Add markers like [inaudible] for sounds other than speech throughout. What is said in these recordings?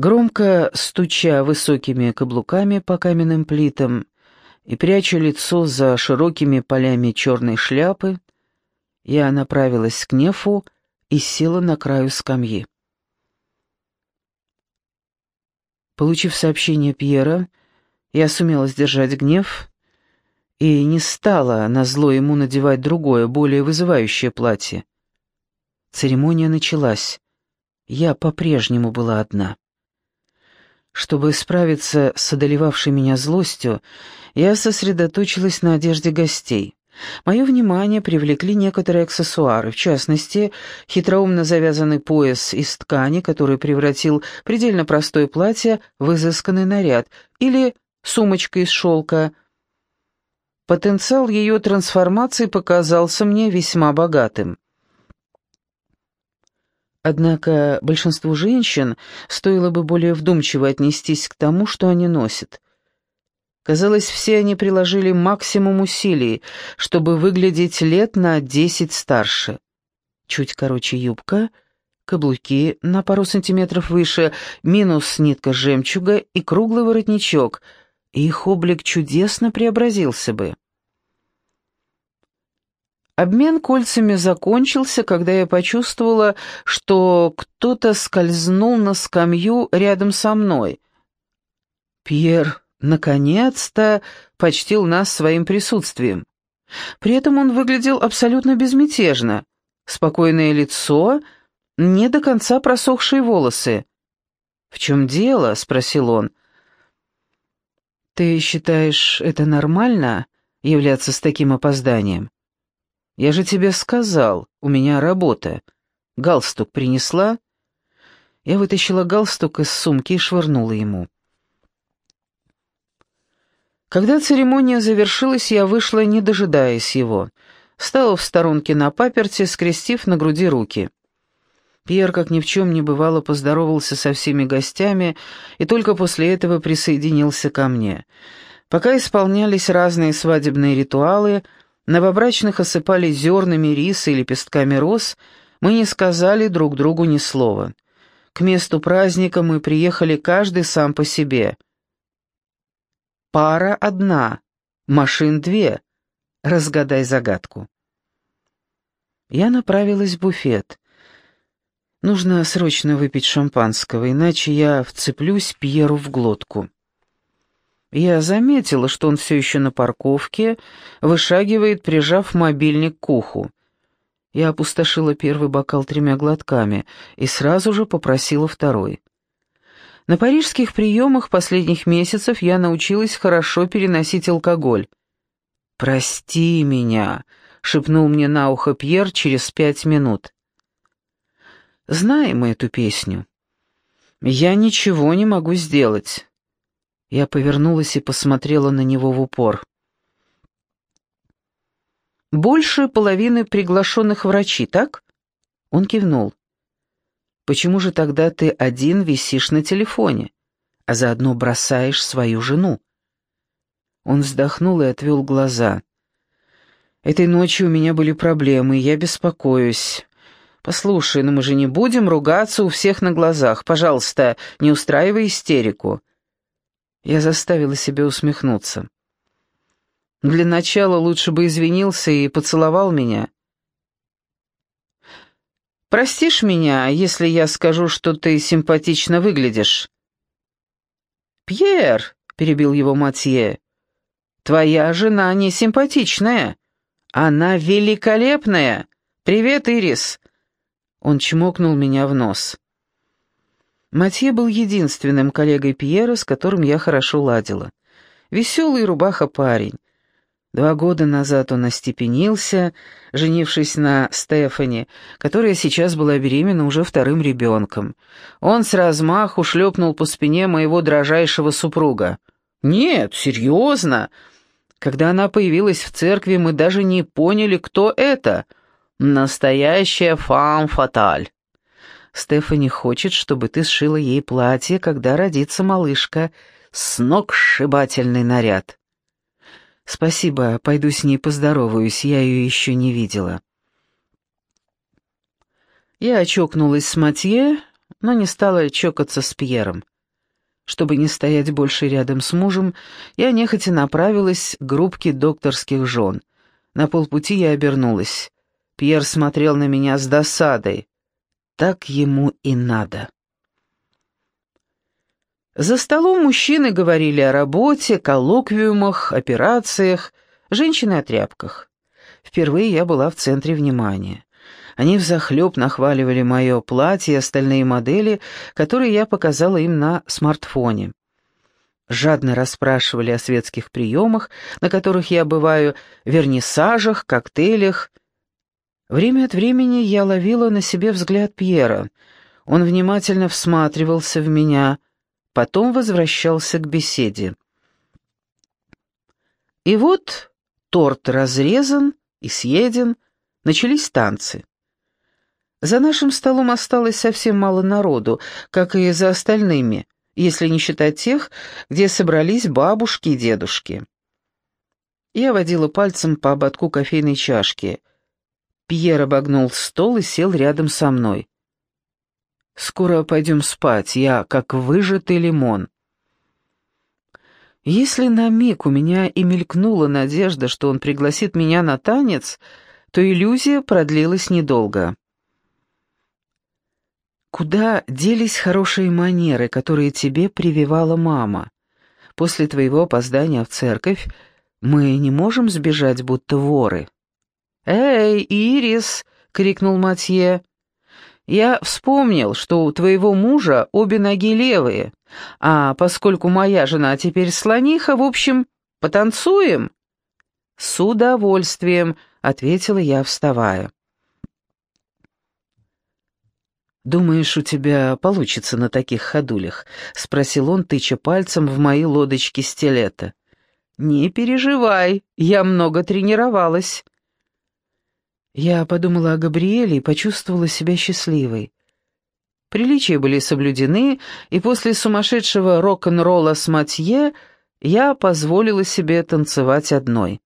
Громко стуча высокими каблуками по каменным плитам и пряча лицо за широкими полями черной шляпы, я направилась к Нефу и села на краю скамьи. Получив сообщение Пьера, я сумела сдержать гнев и не стала назло ему надевать другое, более вызывающее платье. Церемония началась. Я по-прежнему была одна. Чтобы справиться с одолевавшей меня злостью, я сосредоточилась на одежде гостей. Мое внимание привлекли некоторые аксессуары, в частности, хитроумно завязанный пояс из ткани, который превратил предельно простое платье в изысканный наряд, или сумочка из шелка. Потенциал ее трансформации показался мне весьма богатым. Однако большинству женщин стоило бы более вдумчиво отнестись к тому, что они носят. Казалось, все они приложили максимум усилий, чтобы выглядеть лет на десять старше. Чуть короче юбка, каблуки на пару сантиметров выше, минус нитка жемчуга и круглый воротничок, их облик чудесно преобразился бы. Обмен кольцами закончился, когда я почувствовала, что кто-то скользнул на скамью рядом со мной. Пьер наконец-то почтил нас своим присутствием. При этом он выглядел абсолютно безмятежно. Спокойное лицо, не до конца просохшие волосы. «В чем дело?» — спросил он. «Ты считаешь это нормально, являться с таким опозданием?» «Я же тебе сказал, у меня работа. Галстук принесла?» Я вытащила галстук из сумки и швырнула ему. Когда церемония завершилась, я вышла, не дожидаясь его. Стала в сторонке на паперте, скрестив на груди руки. Пьер, как ни в чем не бывало, поздоровался со всеми гостями и только после этого присоединился ко мне. Пока исполнялись разные свадебные ритуалы, новобрачных осыпали зернами риса и лепестками роз, мы не сказали друг другу ни слова. К месту праздника мы приехали каждый сам по себе — Пара одна, машин две. Разгадай загадку. Я направилась в буфет. Нужно срочно выпить шампанского, иначе я вцеплюсь Пьеру в глотку. Я заметила, что он все еще на парковке, вышагивает, прижав мобильник к уху. Я опустошила первый бокал тремя глотками и сразу же попросила второй. На парижских приемах последних месяцев я научилась хорошо переносить алкоголь. «Прости меня», — шепнул мне на ухо Пьер через пять минут. «Знаем мы эту песню. Я ничего не могу сделать». Я повернулась и посмотрела на него в упор. «Больше половины приглашенных врачи, так?» Он кивнул. Почему же тогда ты один висишь на телефоне, а заодно бросаешь свою жену?» Он вздохнул и отвел глаза. «Этой ночью у меня были проблемы, я беспокоюсь. Послушай, ну мы же не будем ругаться у всех на глазах. Пожалуйста, не устраивай истерику». Я заставила себя усмехнуться. «Для начала лучше бы извинился и поцеловал меня». Простишь меня, если я скажу, что ты симпатично выглядишь?» «Пьер», — перебил его Матье, — «твоя жена не симпатичная. Она великолепная. Привет, Ирис». Он чмокнул меня в нос. Матье был единственным коллегой Пьера, с которым я хорошо ладила. Веселый рубаха парень. Два года назад он остепенился, женившись на Стефани, которая сейчас была беременна уже вторым ребенком. Он с размаху шлепнул по спине моего дрожайшего супруга. «Нет, серьезно!» Когда она появилась в церкви, мы даже не поняли, кто это. Настоящая фам-фаталь. Стефани хочет, чтобы ты сшила ей платье, когда родится малышка. Сногсшибательный наряд. «Спасибо, пойду с ней поздороваюсь, я ее еще не видела». Я очокнулась с Матье, но не стала чокаться с Пьером. Чтобы не стоять больше рядом с мужем, я нехотя направилась к группке докторских жен. На полпути я обернулась. Пьер смотрел на меня с досадой. Так ему и надо. За столом мужчины говорили о работе, коллоквиумах, операциях, женщины о тряпках. Впервые я была в центре внимания. Они взахлеб нахваливали мое платье и остальные модели, которые я показала им на смартфоне. Жадно расспрашивали о светских приемах, на которых я бываю, вернисажах, коктейлях. Время от времени я ловила на себе взгляд Пьера. Он внимательно всматривался в меня, потом возвращался к беседе. И вот торт разрезан и съеден, начались танцы. За нашим столом осталось совсем мало народу, как и за остальными, если не считать тех, где собрались бабушки и дедушки. Я водила пальцем по ободку кофейной чашки. Пьер обогнул стол и сел рядом со мной. «Скоро пойдем спать, я как выжатый лимон». Если на миг у меня и мелькнула надежда, что он пригласит меня на танец, то иллюзия продлилась недолго. Куда делись хорошие манеры, которые тебе прививала мама? После твоего опоздания в церковь мы не можем сбежать, будто воры». «Эй, Ирис!» — крикнул Матье. «Я вспомнил, что у твоего мужа обе ноги левые, а поскольку моя жена теперь слониха, в общем, потанцуем?» «С удовольствием», — ответила я, вставая. «Думаешь, у тебя получится на таких ходулях?» — спросил он, тыча пальцем в мои лодочки стилета. «Не переживай, я много тренировалась». Я подумала о Габриэле и почувствовала себя счастливой. Приличия были соблюдены, и после сумасшедшего рок-н-ролла с Матье я позволила себе танцевать одной.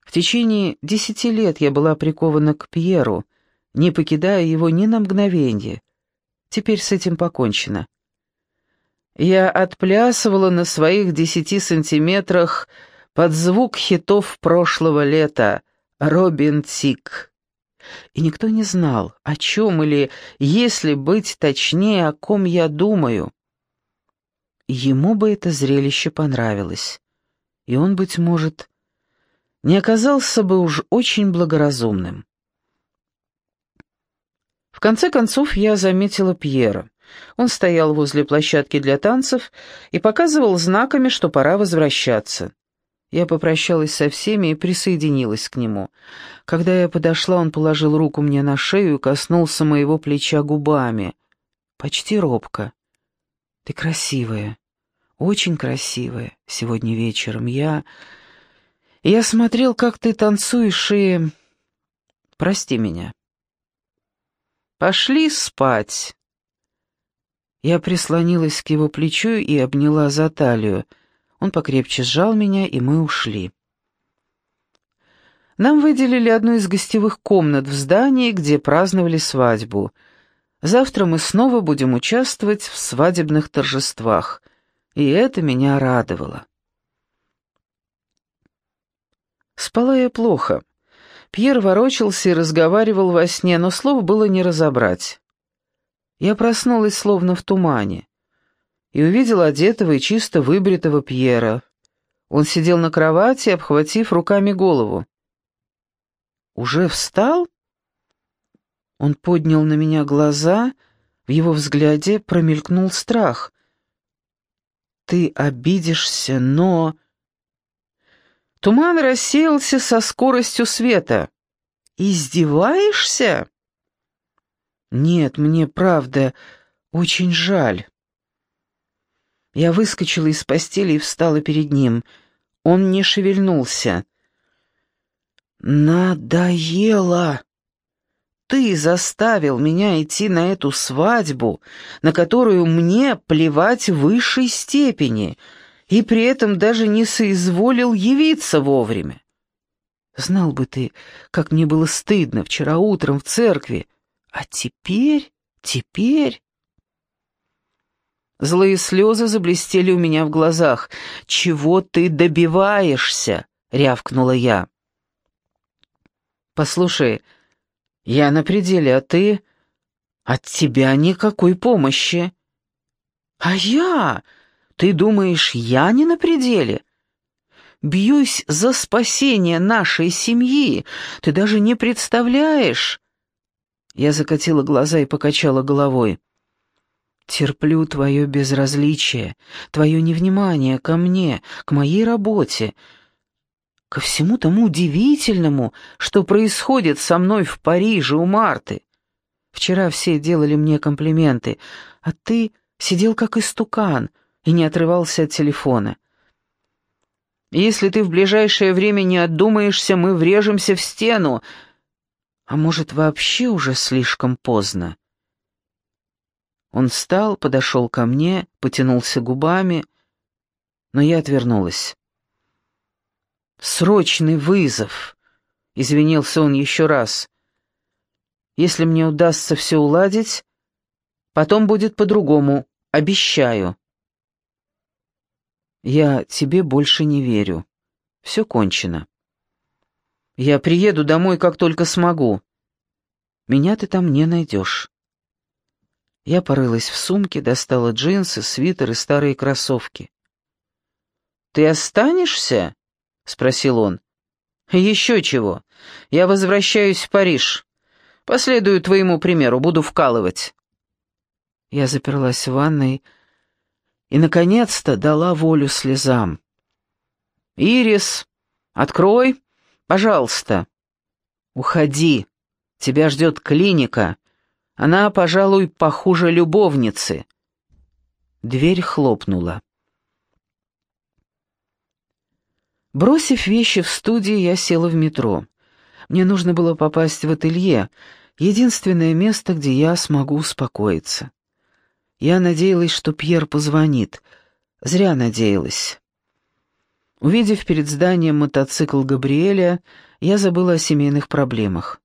В течение десяти лет я была прикована к Пьеру — не покидая его ни на мгновение. Теперь с этим покончено. Я отплясывала на своих десяти сантиметрах под звук хитов прошлого лета «Робин Тик». И никто не знал, о чем или, если быть точнее, о ком я думаю. Ему бы это зрелище понравилось, и он, быть может, не оказался бы уж очень благоразумным. В конце концов я заметила Пьера. Он стоял возле площадки для танцев и показывал знаками, что пора возвращаться. Я попрощалась со всеми и присоединилась к нему. Когда я подошла, он положил руку мне на шею и коснулся моего плеча губами. Почти робко. «Ты красивая, очень красивая сегодня вечером. Я... Я смотрел, как ты танцуешь, и... Прости меня». «Пошли спать!» Я прислонилась к его плечу и обняла за талию. Он покрепче сжал меня, и мы ушли. Нам выделили одну из гостевых комнат в здании, где праздновали свадьбу. Завтра мы снова будем участвовать в свадебных торжествах, и это меня радовало. Спала я плохо. Пьер ворочался и разговаривал во сне, но слов было не разобрать. Я проснулась словно в тумане и увидела одетого и чисто выбритого Пьера. Он сидел на кровати, обхватив руками голову. «Уже встал?» Он поднял на меня глаза, в его взгляде промелькнул страх. «Ты обидишься, но...» Туман рассеялся со скоростью света. «Издеваешься?» «Нет, мне правда очень жаль». Я выскочила из постели и встала перед ним. Он не шевельнулся. «Надоело! Ты заставил меня идти на эту свадьбу, на которую мне плевать в высшей степени» и при этом даже не соизволил явиться вовремя. Знал бы ты, как мне было стыдно вчера утром в церкви, а теперь, теперь... Злые слезы заблестели у меня в глазах. «Чего ты добиваешься?» — рявкнула я. «Послушай, я на пределе, а ты...» «От тебя никакой помощи». «А я? Ты думаешь, я не на пределе?» «Бьюсь за спасение нашей семьи. Ты даже не представляешь...» Я закатила глаза и покачала головой. Терплю твое безразличие, твое невнимание ко мне, к моей работе, ко всему тому удивительному, что происходит со мной в Париже у Марты. Вчера все делали мне комплименты, а ты сидел как истукан и не отрывался от телефона. Если ты в ближайшее время не отдумаешься, мы врежемся в стену. А может, вообще уже слишком поздно? Он встал, подошел ко мне, потянулся губами, но я отвернулась. «Срочный вызов!» — извинился он еще раз. «Если мне удастся все уладить, потом будет по-другому, обещаю». «Я тебе больше не верю. Все кончено. Я приеду домой, как только смогу. Меня ты там не найдешь». Я порылась в сумке, достала джинсы, свитер и старые кроссовки. «Ты останешься?» — спросил он. «Еще чего. Я возвращаюсь в Париж. Последую твоему примеру, буду вкалывать». Я заперлась в ванной и, наконец-то, дала волю слезам. «Ирис, открой, пожалуйста». «Уходи, тебя ждет клиника», она, пожалуй, похуже любовницы. Дверь хлопнула. Бросив вещи в студии, я села в метро. Мне нужно было попасть в ателье, единственное место, где я смогу успокоиться. Я надеялась, что Пьер позвонит. Зря надеялась. Увидев перед зданием мотоцикл Габриэля, я забыла о семейных проблемах.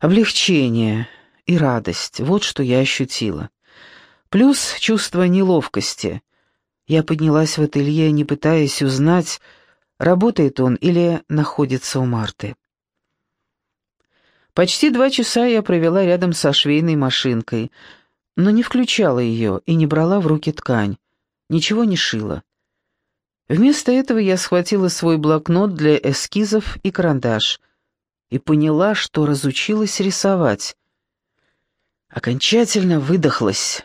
Облегчение — и радость, вот что я ощутила. Плюс чувство неловкости. Я поднялась в ателье, не пытаясь узнать, работает он или находится у Марты. Почти два часа я провела рядом со швейной машинкой, но не включала ее и не брала в руки ткань, ничего не шила. Вместо этого я схватила свой блокнот для эскизов и карандаш и поняла, что разучилась рисовать. Окончательно выдохлась.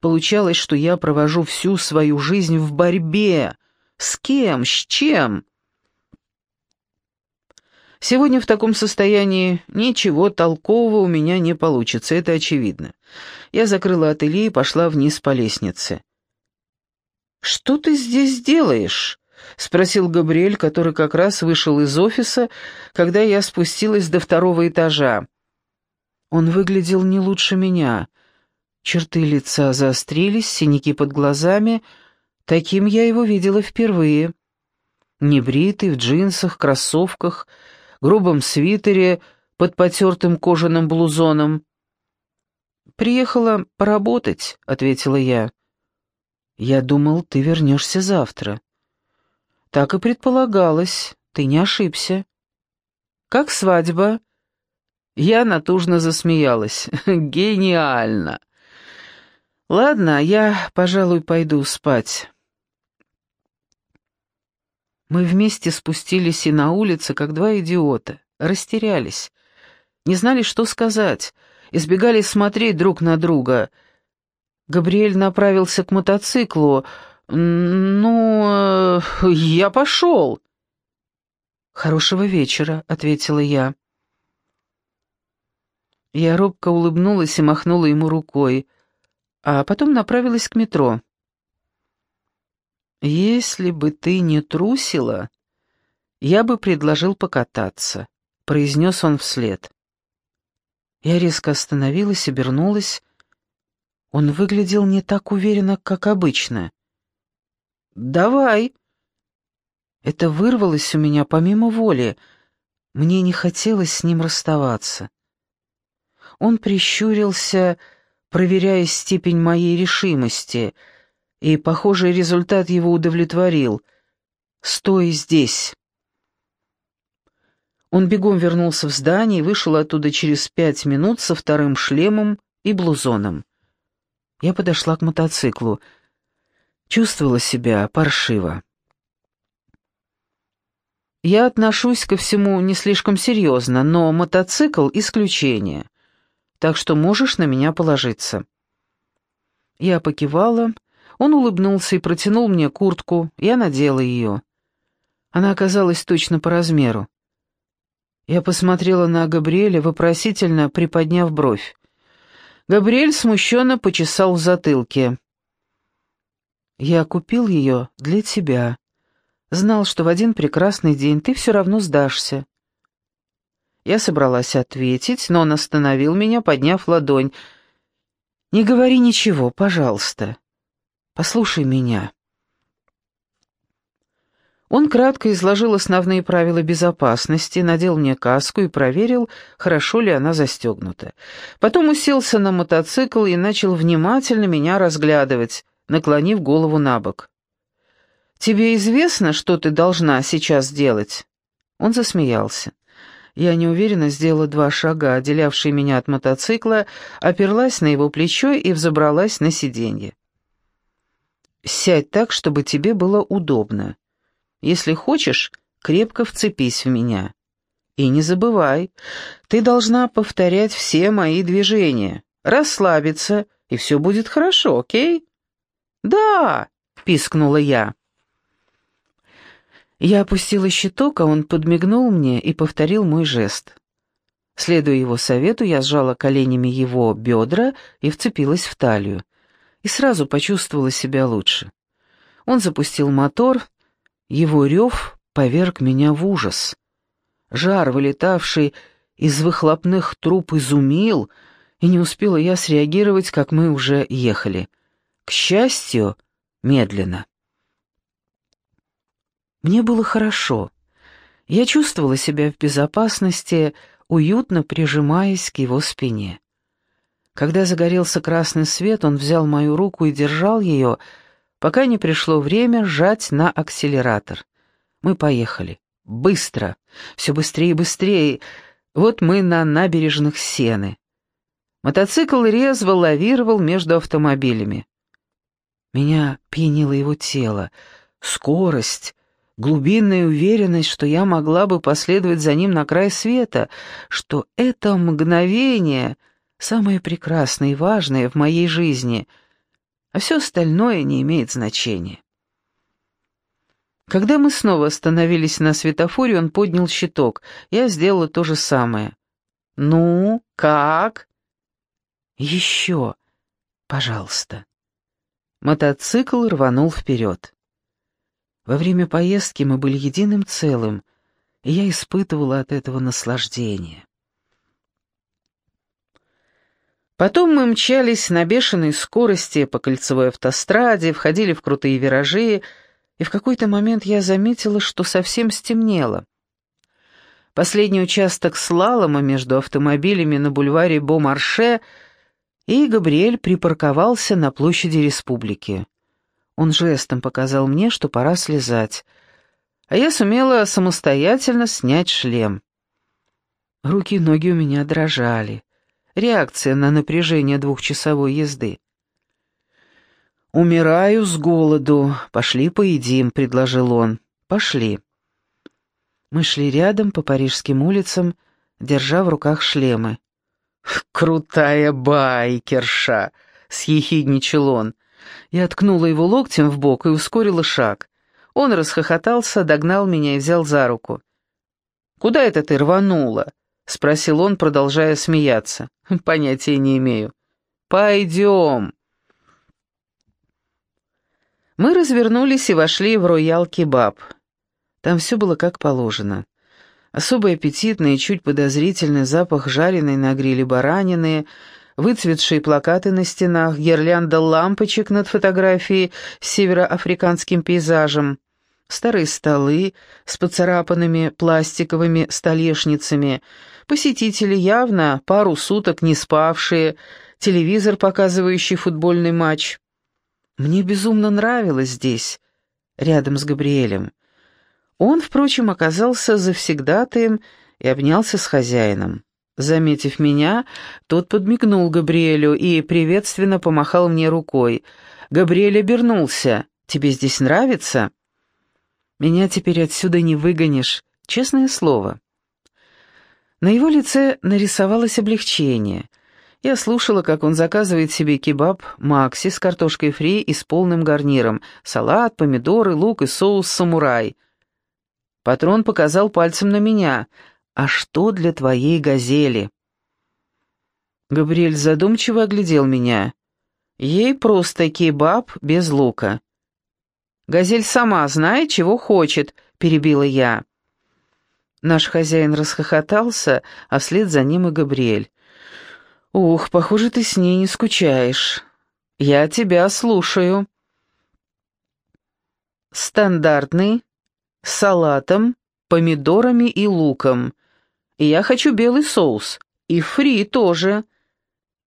Получалось, что я провожу всю свою жизнь в борьбе. С кем? С чем? Сегодня в таком состоянии ничего толкового у меня не получится, это очевидно. Я закрыла ателье и пошла вниз по лестнице. «Что ты здесь делаешь?» — спросил Габриэль, который как раз вышел из офиса, когда я спустилась до второго этажа. Он выглядел не лучше меня. Черты лица заострились, синяки под глазами. Таким я его видела впервые. Небритый, в джинсах, кроссовках, грубом свитере под потертым кожаным блузоном. «Приехала поработать», — ответила я. «Я думал, ты вернешься завтра». «Так и предполагалось, ты не ошибся». «Как свадьба?» Я натужно засмеялась. [laughs] «Гениально!» «Ладно, я, пожалуй, пойду спать». Мы вместе спустились и на улице, как два идиота, растерялись, не знали, что сказать, избегали смотреть друг на друга. Габриэль направился к мотоциклу. «Ну, э, я пошел». «Хорошего вечера», — ответила я. Я робко улыбнулась и махнула ему рукой, а потом направилась к метро. «Если бы ты не трусила, я бы предложил покататься», — произнес он вслед. Я резко остановилась, обернулась. Он выглядел не так уверенно, как обычно. «Давай!» Это вырвалось у меня помимо воли. Мне не хотелось с ним расставаться. Он прищурился, проверяя степень моей решимости, и, похоже, результат его удовлетворил. «Стой здесь!» Он бегом вернулся в здание и вышел оттуда через пять минут со вторым шлемом и блузоном. Я подошла к мотоциклу. Чувствовала себя паршиво. Я отношусь ко всему не слишком серьезно, но мотоцикл — исключение. Так что можешь на меня положиться. Я покивала, он улыбнулся и протянул мне куртку, я надела ее. Она оказалась точно по размеру. Я посмотрела на Габриэля, вопросительно приподняв бровь. Габриэль смущенно почесал в затылке. «Я купил ее для тебя. Знал, что в один прекрасный день ты все равно сдашься». Я собралась ответить, но он остановил меня, подняв ладонь. «Не говори ничего, пожалуйста. Послушай меня». Он кратко изложил основные правила безопасности, надел мне каску и проверил, хорошо ли она застегнута. Потом уселся на мотоцикл и начал внимательно меня разглядывать, наклонив голову на бок. «Тебе известно, что ты должна сейчас делать?» Он засмеялся. Я неуверенно сделала два шага, отделявшие меня от мотоцикла, оперлась на его плечо и взобралась на сиденье. «Сядь так, чтобы тебе было удобно. Если хочешь, крепко вцепись в меня. И не забывай, ты должна повторять все мои движения, расслабиться, и все будет хорошо, окей?» «Да!» — пискнула я. Я опустила щиток, а он подмигнул мне и повторил мой жест. Следуя его совету, я сжала коленями его бедра и вцепилась в талию. И сразу почувствовала себя лучше. Он запустил мотор, его рев поверг меня в ужас. Жар, вылетавший из выхлопных труб, изумил, и не успела я среагировать, как мы уже ехали. К счастью, медленно. Мне было хорошо. Я чувствовала себя в безопасности, уютно прижимаясь к его спине. Когда загорелся красный свет, он взял мою руку и держал ее, пока не пришло время сжать на акселератор. Мы поехали. Быстро. Все быстрее и быстрее. Вот мы на набережных Сены. Мотоцикл резво лавировал между автомобилями. Меня пьянило его тело, скорость, глубинная уверенность, что я могла бы последовать за ним на край света, что это мгновение самое прекрасное и важное в моей жизни — а все остальное не имеет значения. Когда мы снова остановились на светофоре, он поднял щиток. Я сделала то же самое. «Ну, как?» «Еще, пожалуйста». Мотоцикл рванул вперед. Во время поездки мы были единым целым, и я испытывала от этого наслаждение. Потом мы мчались на бешеной скорости по кольцевой автостраде, входили в крутые виражи, и в какой-то момент я заметила, что совсем стемнело. Последний участок слалома между автомобилями на бульваре Бомарше, и Габриэль припарковался на площади Республики. Он жестом показал мне, что пора слезать, а я сумела самостоятельно снять шлем. Руки и ноги у меня дрожали реакция на напряжение двухчасовой езды. «Умираю с голоду. Пошли поедим», — предложил он. «Пошли». Мы шли рядом по парижским улицам, держа в руках шлемы. «Крутая байкерша!» — съехидничал он. Я ткнула его локтем в бок и ускорила шаг. Он расхохотался, догнал меня и взял за руку. «Куда это ты рванула?» — спросил он, продолжая смеяться. [laughs] «Понятия не имею». «Пойдем». Мы развернулись и вошли в роял кебаб. Там все было как положено. Особый аппетитный и чуть подозрительный запах жареной на гриле баранины, выцветшие плакаты на стенах, гирлянда лампочек над фотографией с североафриканским пейзажем, старые столы с поцарапанными пластиковыми столешницами — Посетители явно пару суток не спавшие, телевизор, показывающий футбольный матч. Мне безумно нравилось здесь, рядом с Габриэлем. Он, впрочем, оказался завсегдатаем и обнялся с хозяином. Заметив меня, тот подмигнул Габриэлю и приветственно помахал мне рукой. Габриэль обернулся. «Тебе здесь нравится?» «Меня теперь отсюда не выгонишь, честное слово». На его лице нарисовалось облегчение. Я слушала, как он заказывает себе кебаб Макси с картошкой фри и с полным гарниром, салат, помидоры, лук и соус самурай. Патрон показал пальцем на меня. «А что для твоей газели?» Габриэль задумчиво оглядел меня. «Ей просто кебаб без лука». «Газель сама знает, чего хочет», — перебила я. Наш хозяин расхохотался, а вслед за ним и Габриэль. «Ух, похоже, ты с ней не скучаешь. Я тебя слушаю». «Стандартный, с салатом, помидорами и луком. И я хочу белый соус. И фри тоже».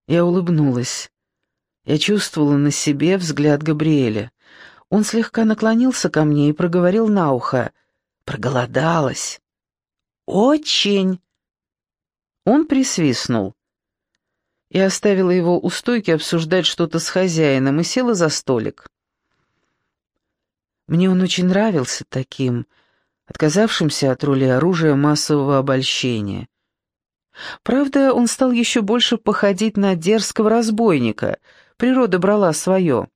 Я улыбнулась. Я чувствовала на себе взгляд Габриэля. Он слегка наклонился ко мне и проговорил на ухо. «Проголодалась». «Очень!» Он присвистнул. Я оставила его у стойки обсуждать что-то с хозяином и села за столик. Мне он очень нравился таким, отказавшимся от роли оружия массового обольщения. Правда, он стал еще больше походить на дерзкого разбойника, природа брала свое.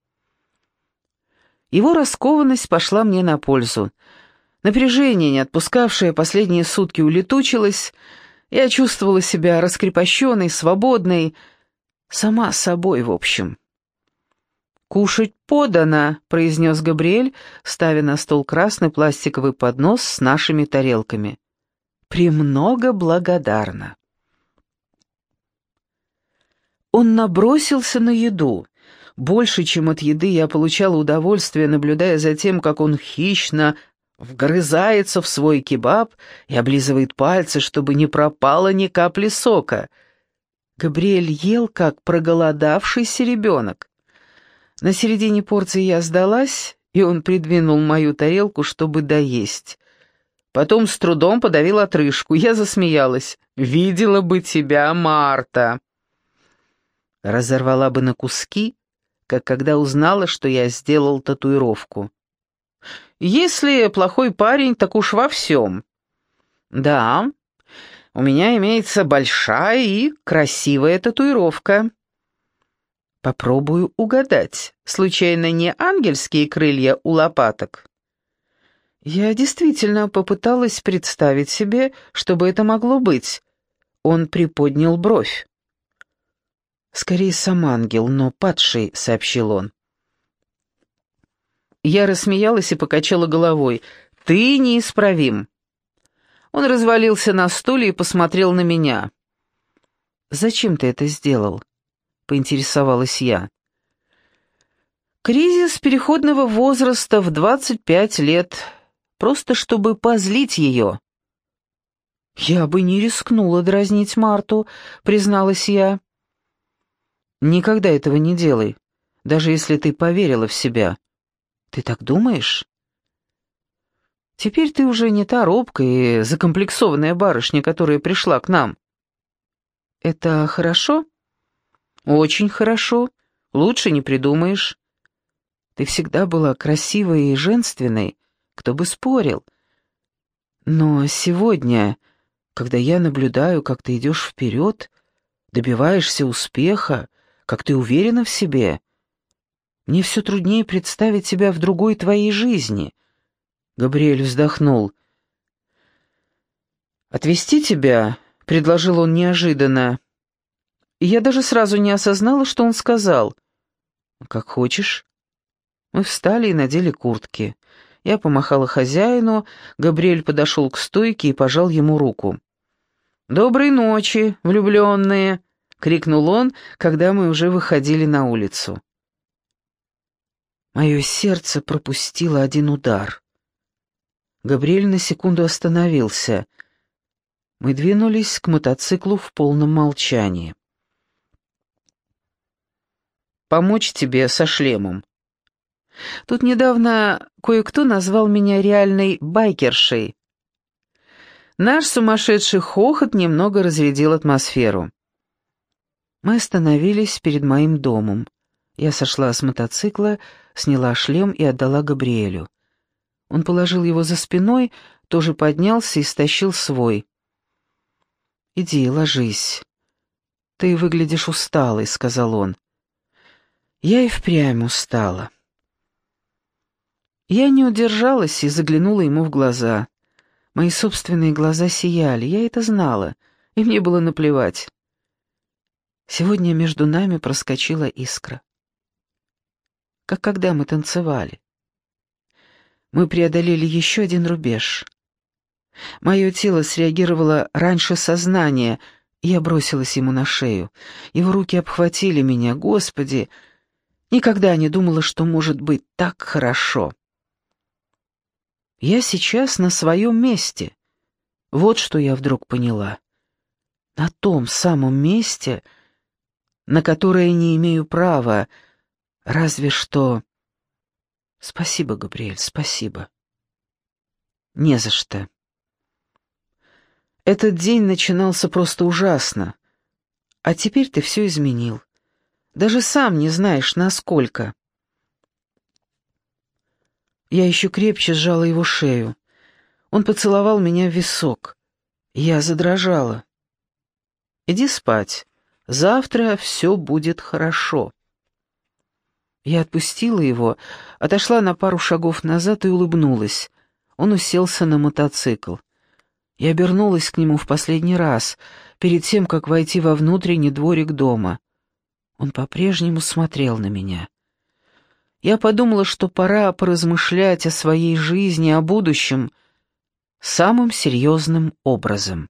Его раскованность пошла мне на пользу — Напряжение, не отпускавшее последние сутки, улетучилось. Я чувствовала себя раскрепощенной, свободной, сама собой, в общем. «Кушать подано», — произнес Габриэль, ставя на стол красный пластиковый поднос с нашими тарелками. «Премного благодарна». Он набросился на еду. Больше, чем от еды, я получала удовольствие, наблюдая за тем, как он хищно вгрызается в свой кебаб и облизывает пальцы, чтобы не пропало ни капли сока. Габриэль ел, как проголодавшийся ребенок. На середине порции я сдалась, и он придвинул мою тарелку, чтобы доесть. Потом с трудом подавил отрыжку. Я засмеялась. «Видела бы тебя, Марта!» Разорвала бы на куски, как когда узнала, что я сделал татуировку. Если плохой парень, так уж во всем. Да, у меня имеется большая и красивая татуировка. Попробую угадать. Случайно не ангельские крылья у лопаток? Я действительно попыталась представить себе, что бы это могло быть. Он приподнял бровь. «Скорее сам ангел, но падший», — сообщил он. Я рассмеялась и покачала головой. «Ты неисправим». Он развалился на стуле и посмотрел на меня. «Зачем ты это сделал?» — поинтересовалась я. «Кризис переходного возраста в 25 лет, просто чтобы позлить ее». «Я бы не рискнула дразнить Марту», — призналась я. «Никогда этого не делай, даже если ты поверила в себя. Ты так думаешь? Теперь ты уже не та робкая и закомплексованная барышня, которая пришла к нам. Это хорошо? Очень хорошо. Лучше не придумаешь. Ты всегда была красивой и женственной, кто бы спорил. Но сегодня, когда я наблюдаю, как ты идешь вперед, добиваешься успеха, как ты уверена в себе, мне все труднее представить себя в другой твоей жизни. Габриэль вздохнул. «Отвезти тебя?» — предложил он неожиданно. Я даже сразу не осознала, что он сказал. «Как хочешь». Мы встали и надели куртки. Я помахала хозяину, Габриэль подошел к стойке и пожал ему руку. «Доброй ночи, влюбленные!» — крикнул он, когда мы уже выходили на улицу. Мое сердце пропустило один удар. Габриэль на секунду остановился. Мы двинулись к мотоциклу в полном молчании. Помочь тебе со шлемом. Тут недавно кое-кто назвал меня реальной байкершей. Наш сумасшедший хохот немного разрядил атмосферу. Мы остановились перед моим домом. Я сошла с мотоцикла, сняла шлем и отдала Габриэлю. Он положил его за спиной, тоже поднялся и стащил свой. «Иди, ложись. Ты выглядишь усталой», — сказал он. Я и впрямь устала. Я не удержалась и заглянула ему в глаза. Мои собственные глаза сияли, я это знала, и мне было наплевать. Сегодня между нами проскочила искра. Как когда мы танцевали. Мы преодолели еще один рубеж. Мое тело среагировало раньше сознания, и я бросилась ему на шею. Его руки обхватили меня. Господи, никогда не думала, что может быть так хорошо. Я сейчас на своем месте. Вот что я вдруг поняла. На том самом месте, на которое не имею права, разве что... Спасибо, Габриэль, спасибо. Не за что. Этот день начинался просто ужасно. А теперь ты все изменил. Даже сам не знаешь, насколько. Я еще крепче сжала его шею. Он поцеловал меня в висок. Я задрожала. «Иди спать. Завтра все будет хорошо». Я отпустила его, отошла на пару шагов назад и улыбнулась. Он уселся на мотоцикл. Я обернулась к нему в последний раз, перед тем, как войти во внутренний дворик дома. Он по-прежнему смотрел на меня. Я подумала, что пора поразмышлять о своей жизни, о будущем самым серьезным образом.